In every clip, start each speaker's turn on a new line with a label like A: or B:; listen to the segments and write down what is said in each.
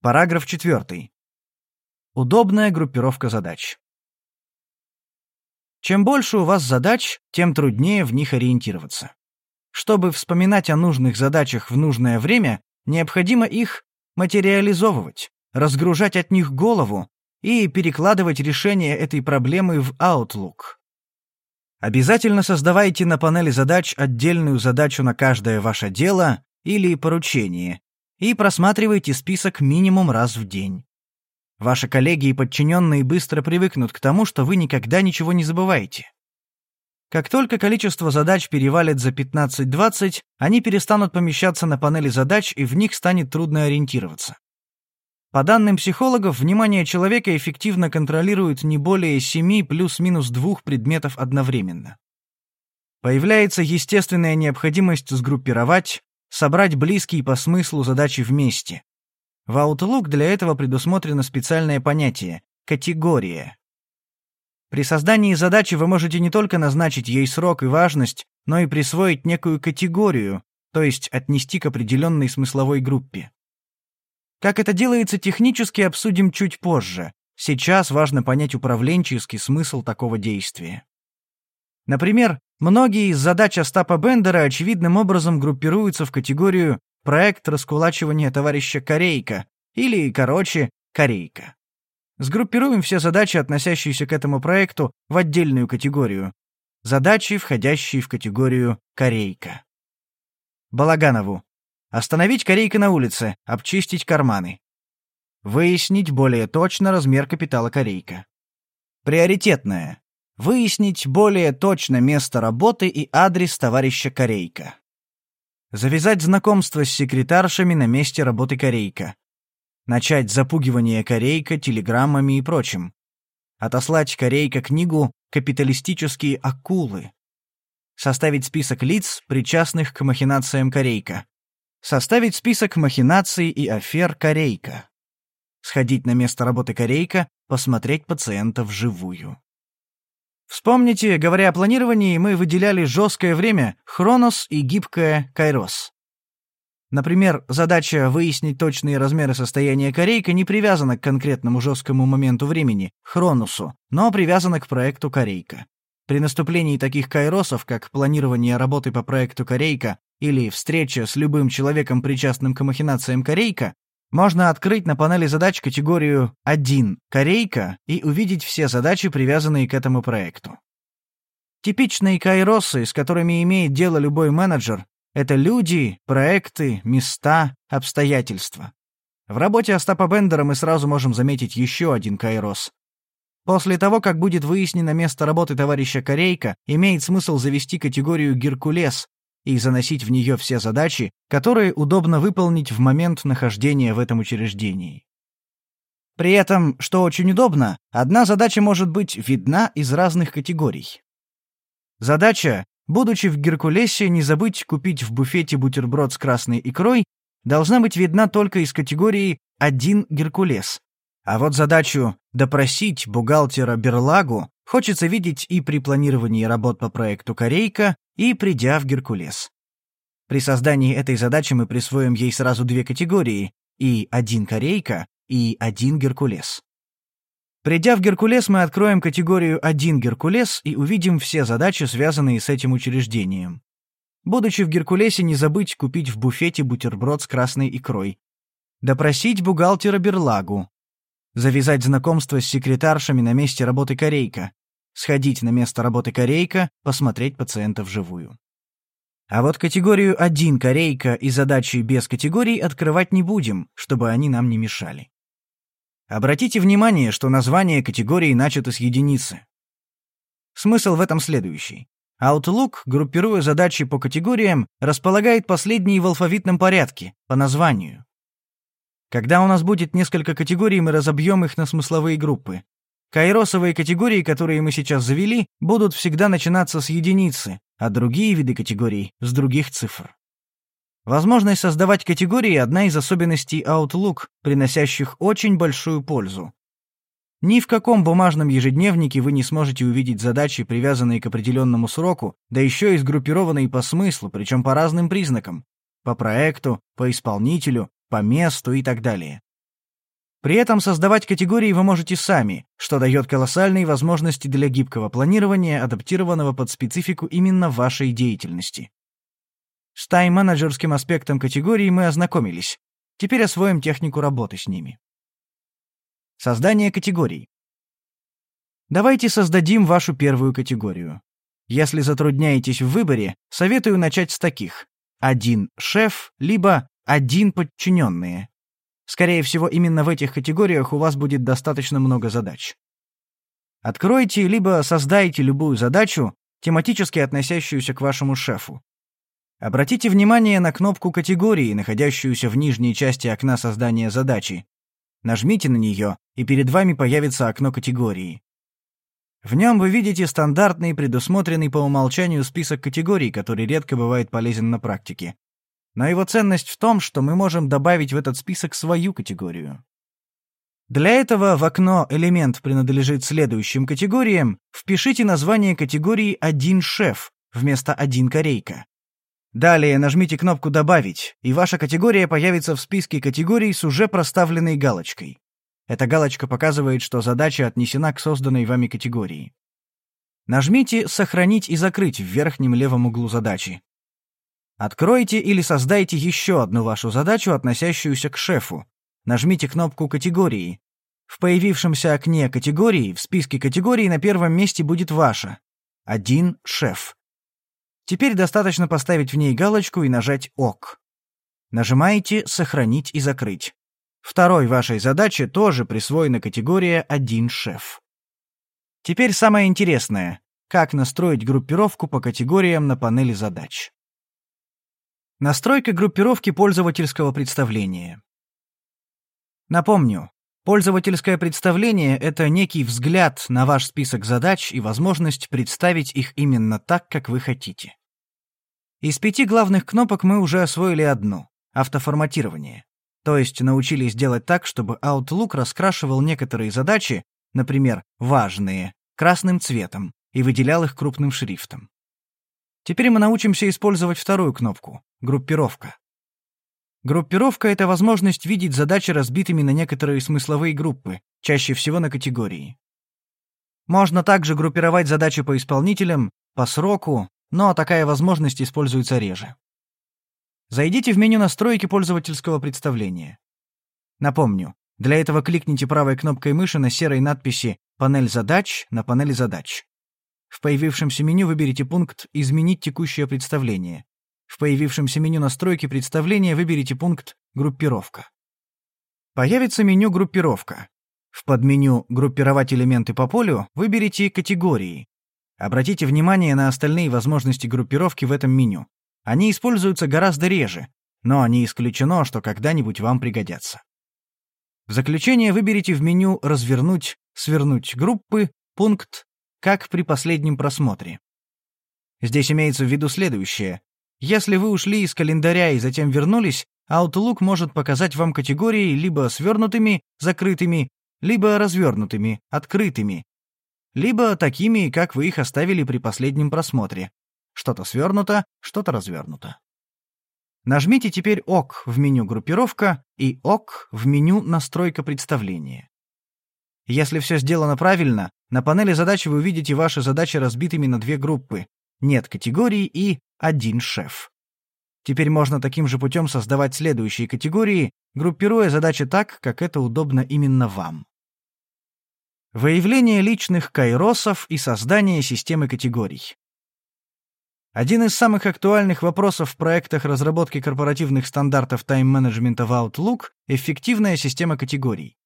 A: Параграф 4. Удобная группировка задач. Чем больше у вас задач, тем труднее в них ориентироваться. Чтобы вспоминать о нужных задачах в нужное время, необходимо их материализовывать, разгружать от них голову и перекладывать решение этой проблемы в Outlook. Обязательно создавайте на панели задач отдельную задачу на каждое ваше дело или поручение и просматривайте список минимум раз в день. Ваши коллеги и подчиненные быстро привыкнут к тому, что вы никогда ничего не забываете. Как только количество задач перевалит за 15-20, они перестанут помещаться на панели задач, и в них станет трудно ориентироваться. По данным психологов, внимание человека эффективно контролирует не более 7 плюс-минус 2 предметов одновременно. Появляется естественная необходимость сгруппировать, собрать близкие по смыслу задачи вместе. В Outlook для этого предусмотрено специальное понятие – категория. При создании задачи вы можете не только назначить ей срок и важность, но и присвоить некую категорию, то есть отнести к определенной смысловой группе. Как это делается технически, обсудим чуть позже. Сейчас важно понять управленческий смысл такого действия. Например, многие из задач Остапа Бендера очевидным образом группируются в категорию «проект раскулачивания товарища Корейка» или, короче, «Корейка». Сгруппируем все задачи, относящиеся к этому проекту, в отдельную категорию. Задачи, входящие в категорию «Корейка». Балаганову. Остановить корейка на улице, обчистить карманы. Выяснить более точно размер капитала корейка. Приоритетное. Выяснить более точно место работы и адрес товарища корейка. Завязать знакомство с секретаршами на месте работы корейка. Начать запугивание корейка телеграммами и прочим. Отослать корейка книгу «Капиталистические акулы». Составить список лиц, причастных к махинациям корейка. Составить список махинаций и афер Корейка. Сходить на место работы Корейка, посмотреть пациента вживую. Вспомните, говоря о планировании, мы выделяли жесткое время Хронос и гибкое Кайрос. Например, задача выяснить точные размеры состояния Корейка не привязана к конкретному жесткому моменту времени, Хроносу, но привязана к проекту Корейка. При наступлении таких кайросов, как планирование работы по проекту Корейка или встреча с любым человеком, причастным к махинациям Корейка, можно открыть на панели задач категорию «1. Корейка» и увидеть все задачи, привязанные к этому проекту. Типичные кайросы, с которыми имеет дело любой менеджер, это люди, проекты, места, обстоятельства. В работе Остапа Бендера мы сразу можем заметить еще один кайрос. После того, как будет выяснено место работы товарища Корейка, имеет смысл завести категорию «Геркулес», и заносить в нее все задачи, которые удобно выполнить в момент нахождения в этом учреждении. При этом, что очень удобно, одна задача может быть видна из разных категорий. Задача, будучи в Геркулесе, не забыть купить в буфете бутерброд с красной икрой, должна быть видна только из категории «один Геркулес». А вот задачу «допросить бухгалтера Берлагу» хочется видеть и при планировании работ по проекту «Корейка», и придя в Геркулес. При создании этой задачи мы присвоим ей сразу две категории — и один Корейка, и один Геркулес. Придя в Геркулес, мы откроем категорию «один Геркулес» и увидим все задачи, связанные с этим учреждением. Будучи в Геркулесе, не забыть купить в буфете бутерброд с красной икрой. Допросить бухгалтера Берлагу. Завязать знакомство с секретаршами на месте работы Корейка сходить на место работы корейка, посмотреть пациента вживую. А вот категорию 1 корейка и задачи без категорий открывать не будем, чтобы они нам не мешали. Обратите внимание, что название категории начато с единицы. Смысл в этом следующий. Outlook, группируя задачи по категориям, располагает последние в алфавитном порядке, по названию. Когда у нас будет несколько категорий, мы разобьем их на смысловые группы. Кайросовые категории, которые мы сейчас завели, будут всегда начинаться с единицы, а другие виды категорий — с других цифр. Возможность создавать категории — одна из особенностей Outlook, приносящих очень большую пользу. Ни в каком бумажном ежедневнике вы не сможете увидеть задачи, привязанные к определенному сроку, да еще и сгруппированные по смыслу, причем по разным признакам — по проекту, по исполнителю, по месту и так далее. При этом создавать категории вы можете сами, что дает колоссальные возможности для гибкого планирования, адаптированного под специфику именно вашей деятельности. С тайм-менеджерским аспектом категорий мы ознакомились. Теперь освоим технику работы с ними. Создание категорий. Давайте создадим вашу первую категорию. Если затрудняетесь в выборе, советую начать с таких. Один шеф, либо один подчиненные. Скорее всего, именно в этих категориях у вас будет достаточно много задач. Откройте либо создайте любую задачу, тематически относящуюся к вашему шефу. Обратите внимание на кнопку категории, находящуюся в нижней части окна создания задачи. Нажмите на нее, и перед вами появится окно категории. В нем вы видите стандартный, предусмотренный по умолчанию список категорий, который редко бывает полезен на практике. Но его ценность в том, что мы можем добавить в этот список свою категорию. Для этого в окно «Элемент принадлежит следующим категориям» впишите название категории «Один шеф» вместо «Один корейка». Далее нажмите кнопку «Добавить», и ваша категория появится в списке категорий с уже проставленной галочкой. Эта галочка показывает, что задача отнесена к созданной вами категории. Нажмите «Сохранить и закрыть» в верхнем левом углу задачи. Откройте или создайте еще одну вашу задачу, относящуюся к шефу. Нажмите кнопку «Категории». В появившемся окне категории в списке категорий на первом месте будет ваша. Один шеф. Теперь достаточно поставить в ней галочку и нажать «Ок». Нажимаете «Сохранить и закрыть». Второй вашей задаче тоже присвоена категория «Один шеф». Теперь самое интересное — как настроить группировку по категориям на панели задач. Настройка группировки пользовательского представления. Напомню, пользовательское представление — это некий взгляд на ваш список задач и возможность представить их именно так, как вы хотите. Из пяти главных кнопок мы уже освоили одну — автоформатирование. То есть научились делать так, чтобы Outlook раскрашивал некоторые задачи, например, важные, красным цветом и выделял их крупным шрифтом. Теперь мы научимся использовать вторую кнопку — группировка. Группировка — это возможность видеть задачи разбитыми на некоторые смысловые группы, чаще всего на категории. Можно также группировать задачи по исполнителям, по сроку, но такая возможность используется реже. Зайдите в меню настройки пользовательского представления. Напомню, для этого кликните правой кнопкой мыши на серой надписи «Панель задач» на панели задач. В появившемся меню выберите пункт «Изменить текущее представление». В появившемся меню настройки представления выберите пункт «Группировка». Появится меню «Группировка». В подменю «Группировать элементы по полю» выберите «Категории», Обратите внимание на остальные возможности группировки в этом меню. Они используются гораздо реже, но не исключено, что когда-нибудь вам пригодятся. В заключение выберите в меню «Развернуть», «Свернуть группы» пункт «Как при последнем просмотре». Здесь имеется в виду следующее. Если вы ушли из календаря и затем вернулись, Outlook может показать вам категории либо свернутыми, закрытыми, либо развернутыми, открытыми, либо такими, как вы их оставили при последнем просмотре. Что-то свернуто, что-то развернуто. Нажмите теперь ОК в меню «Группировка» и ОК в меню «Настройка представления». Если все сделано правильно, на панели задач вы увидите ваши задачи разбитыми на две группы «Нет категории» и «Один шеф». Теперь можно таким же путем создавать следующие категории, группируя задачи так, как это удобно именно вам. Выявление личных кайросов и создание системы категорий. Один из самых актуальных вопросов в проектах разработки корпоративных стандартов тайм-менеджмента в Outlook — эффективная система категорий.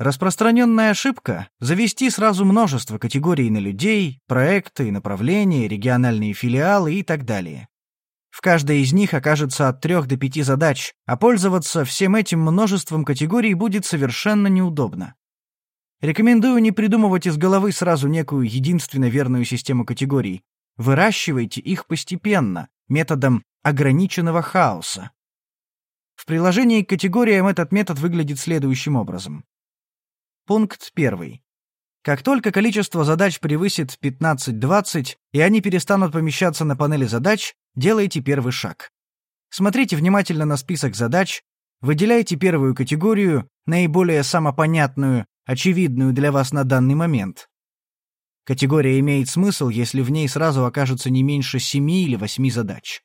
A: Распространенная ошибка — завести сразу множество категорий на людей, проекты, направления, региональные филиалы и так далее. В каждой из них окажется от трех до пяти задач, а пользоваться всем этим множеством категорий будет совершенно неудобно. Рекомендую не придумывать из головы сразу некую единственно верную систему категорий. Выращивайте их постепенно, методом ограниченного хаоса. В приложении к категориям этот метод выглядит следующим образом. Пункт 1. Как только количество задач превысит 15-20, и они перестанут помещаться на панели задач, делайте первый шаг. Смотрите внимательно на список задач, выделяйте первую категорию, наиболее самопонятную, очевидную для вас на данный момент. Категория имеет смысл, если в ней сразу окажется не меньше семи или восьми задач.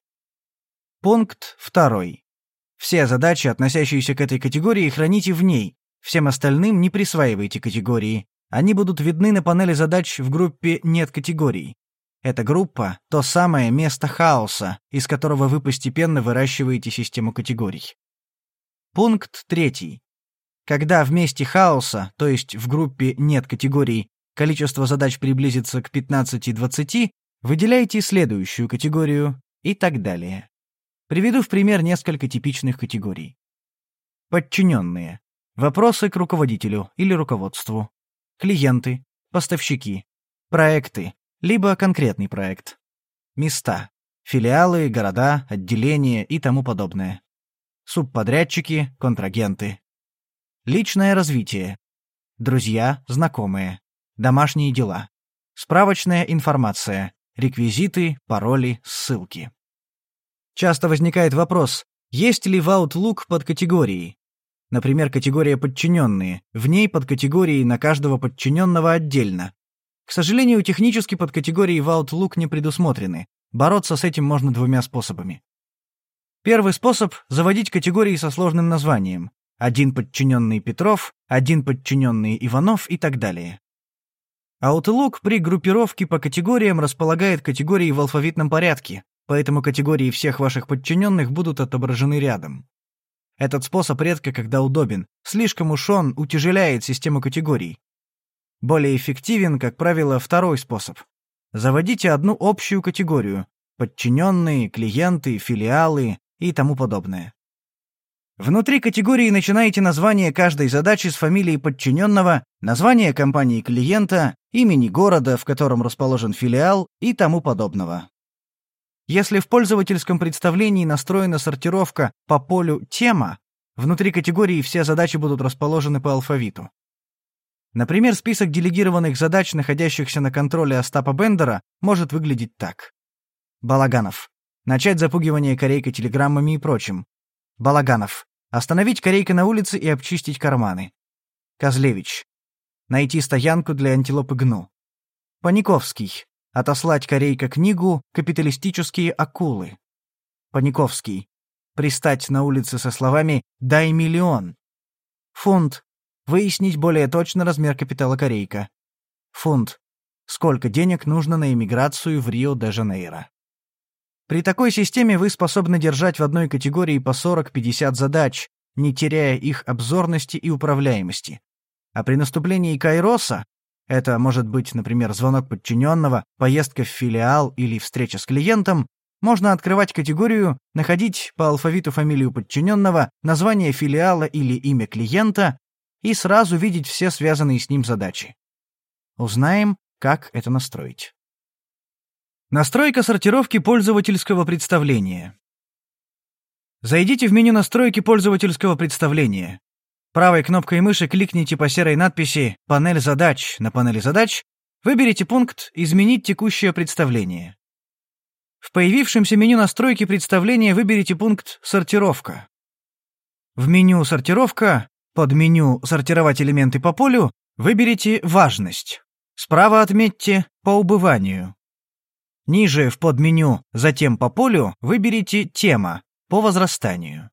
A: Пункт второй. Все задачи, относящиеся к этой категории, храните в ней, всем остальным не присваивайте категории. Они будут видны на панели задач в группе «Нет категорий». Эта группа — то самое место хаоса, из которого вы постепенно выращиваете систему категорий. Пункт третий. Когда в месте хаоса, то есть в группе «Нет категорий», количество задач приблизится к 15-20, выделяйте следующую категорию и так далее. Приведу в пример несколько типичных категорий. Подчиненные. Вопросы к руководителю или руководству. Клиенты. Поставщики. Проекты либо конкретный проект. Места. Филиалы, города, отделения и тому подобное. Субподрядчики, контрагенты. Личное развитие. Друзья, знакомые. Домашние дела. Справочная информация. Реквизиты, пароли, ссылки. Часто возникает вопрос, есть ли в Outlook подкатегории? Например, категория «подчиненные». В ней подкатегории на каждого подчиненного отдельно. К сожалению, технически подкатегории в Outlook не предусмотрены. Бороться с этим можно двумя способами. Первый способ — заводить категории со сложным названием. Один подчиненный Петров, один подчиненный Иванов и так далее. Outlook при группировке по категориям располагает категории в алфавитном порядке, поэтому категории всех ваших подчиненных будут отображены рядом. Этот способ редко когда удобен, слишком уж он утяжеляет систему категорий. Более эффективен, как правило, второй способ. Заводите одну общую категорию – подчиненные, клиенты, филиалы и тому подобное. Внутри категории начинаете название каждой задачи с фамилией подчиненного, название компании клиента, имени города, в котором расположен филиал и тому подобного. Если в пользовательском представлении настроена сортировка по полю «Тема», внутри категории все задачи будут расположены по алфавиту. Например, список делегированных задач, находящихся на контроле Остапа Бендера, может выглядеть так. Балаганов. Начать запугивание корейкой телеграммами и прочим. Балаганов. Остановить корейка на улице и обчистить карманы. Козлевич. Найти стоянку для антилопы гну. Паниковский. Отослать корейка книгу «Капиталистические акулы». Паниковский. Пристать на улице со словами «Дай миллион». Фунт. Выяснить более точно размер капитала Корейка. Фунт. Сколько денег нужно на эмиграцию в Рио-де-Жанейро. При такой системе вы способны держать в одной категории по 40-50 задач, не теряя их обзорности и управляемости. А при наступлении Кайроса, это может быть, например, звонок подчиненного, поездка в филиал или встреча с клиентом, можно открывать категорию, находить по алфавиту фамилию подчиненного, название филиала или имя клиента, и сразу видеть все связанные с ним задачи. Узнаем, как это настроить. Настройка сортировки пользовательского представления. Зайдите в меню настройки пользовательского представления. Правой кнопкой мыши кликните по серой надписи «Панель задач» на панели задач, выберите пункт «Изменить текущее представление». В появившемся меню настройки представления выберите пункт «Сортировка». В меню «Сортировка» Под меню «Сортировать элементы по полю» выберите «Важность». Справа отметьте «По убыванию». Ниже в подменю «Затем по полю» выберите «Тема» по возрастанию.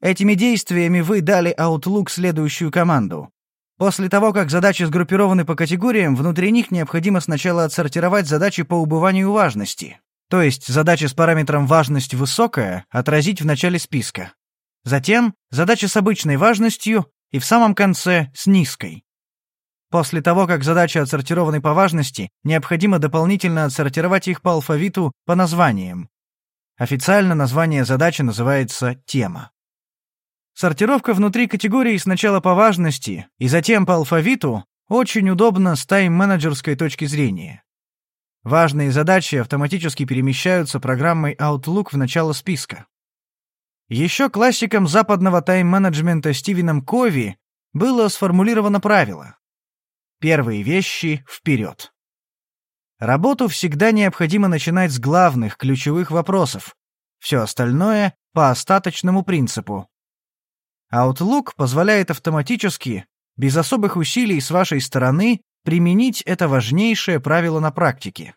A: Этими действиями вы дали Outlook следующую команду. После того, как задачи сгруппированы по категориям, внутри них необходимо сначала отсортировать задачи по убыванию важности. То есть задачи с параметром «важность высокая» отразить в начале списка. Затем задача с обычной важностью и в самом конце с низкой. После того, как задачи отсортированы по важности, необходимо дополнительно отсортировать их по алфавиту по названиям. Официально название задачи называется «тема». Сортировка внутри категории сначала по важности и затем по алфавиту очень удобно с тайм-менеджерской точки зрения. Важные задачи автоматически перемещаются программой Outlook в начало списка. Еще классиком западного тайм-менеджмента Стивеном Кови было сформулировано правило «Первые вещи вперед». Работу всегда необходимо начинать с главных, ключевых вопросов. Все остальное — по остаточному принципу. Outlook позволяет автоматически, без особых усилий с вашей стороны, применить это важнейшее правило на практике.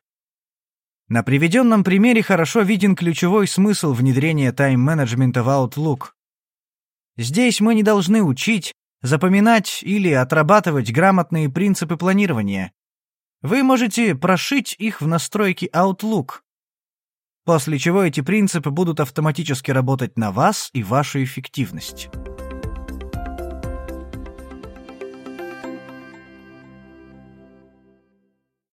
A: На приведенном примере хорошо виден ключевой смысл внедрения тайм-менеджмента в Outlook. Здесь мы не должны учить, запоминать или отрабатывать грамотные принципы планирования. Вы можете прошить их в настройки Outlook, после чего эти принципы будут автоматически работать на вас и вашу эффективность.